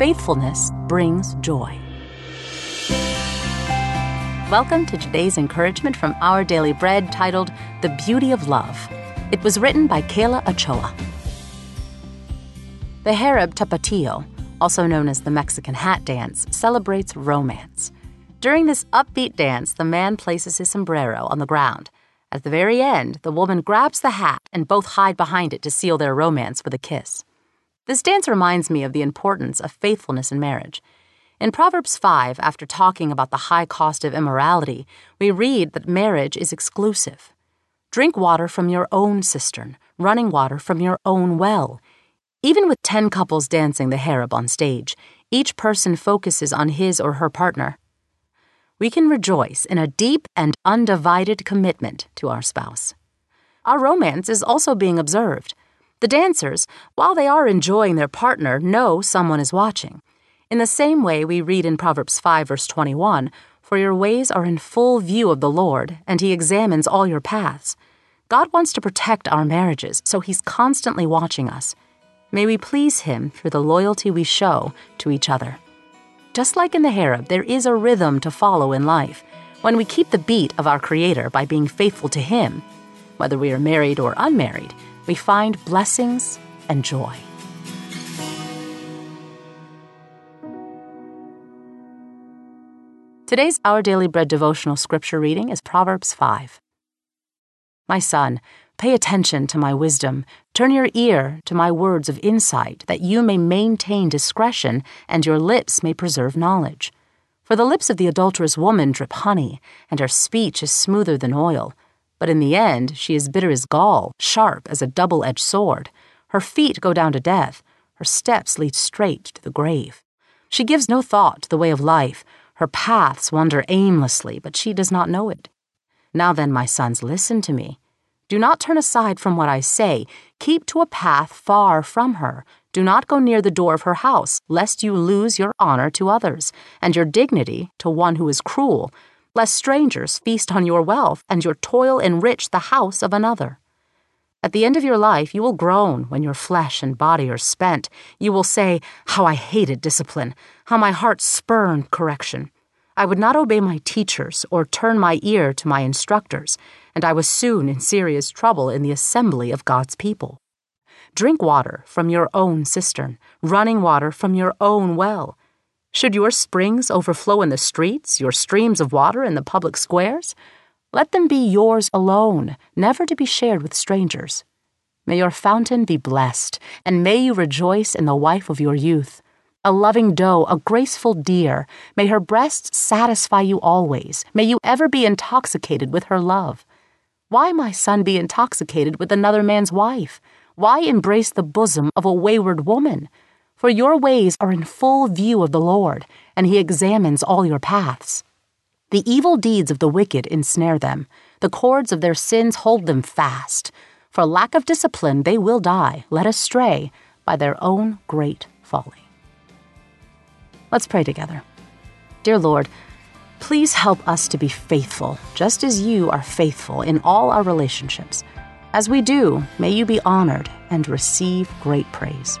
faithfulness brings joy. Welcome to today's encouragement from Our Daily Bread titled The Beauty of Love. It was written by Keila Ochoa. The Jarabe Tapatio, also known as the Mexican hat dance, celebrates romance. During this upbeat dance, the man places his sombrero on the ground. At the very end, the woman grabs the hat and both hide behind it to seal their romance with a kiss. This dance reminds me of the importance of faithfulness in marriage. In Proverbs 5, after talking about the high cost of immorality, we read that marriage is exclusive. Drink water from your own cistern, running water from your own well. Even with 10 couples dancing the Jarabe on stage, each person focuses on his or her partner. We can rejoice in a deep and undivided commitment to our spouse. Our romance is also being observed. The dancers, while they are enjoying their partner, know someone is watching. In the same way, we read in Proverbs 5, verse 21 For your ways are in full view of the Lord, and he examines all your paths. God wants to protect our marriages, so he's constantly watching us. May we please him through the loyalty we show to each other. Just like in the Jarabe, there is a rhythm to follow in life. When we keep the beat of our Creator by being faithful to Him, whether we are married or unmarried, we find blessings and joy. Today's Our Daily Bread devotional scripture reading is Proverbs 5. My son, pay attention to my wisdom. Turn your ear to my words of insight, that you may maintain discretion and your lips may preserve knowledge. For the lips of the adulterous woman drip honey, and her speech is smoother than oil. But in the end, she is bitter as gall, sharp as a double edged sword. Her feet go down to death, her steps lead straight to the grave. She gives no thought to the way of life. Her paths wander aimlessly, but she does not know it. Now then, my sons, listen to me. Do not turn aside from what I say. Keep to a path far from her. Do not go near the door of her house, lest you lose your honor to others, and your dignity to one who is cruel, lest strangers feast on your wealth, and your toil enrich the house of another. At the end of your life, you will groan when your flesh and body are spent. You will say, How I hated discipline, how my heart spurned correction. I would not obey my teachers or turn my ear to my instructors, and I was soon in serious trouble in the assembly of God's people. Drink water from your own cistern, running water from your own well. Should your springs overflow in the streets, your streams of water in the public squares? Let them be yours alone, never to be shared with strangers. May your fountain be blessed, and may you rejoice in the wife of your youth. A loving doe, a graceful deer, may her breasts satisfy you always. May you ever be intoxicated with her love. Why, my son, be intoxicated with another man's wife? Why embrace the bosom of a wayward woman? For your ways are in full view of the Lord, and he examines all your paths. The evil deeds of the wicked ensnare them. The cords of their sins hold them fast. For lack of discipline, they will die, led astray by their own great folly. Let's pray together. Dear Lord, please help us to be faithful, just as you are faithful in all our relationships. As we do, may you be honored and receive great praise.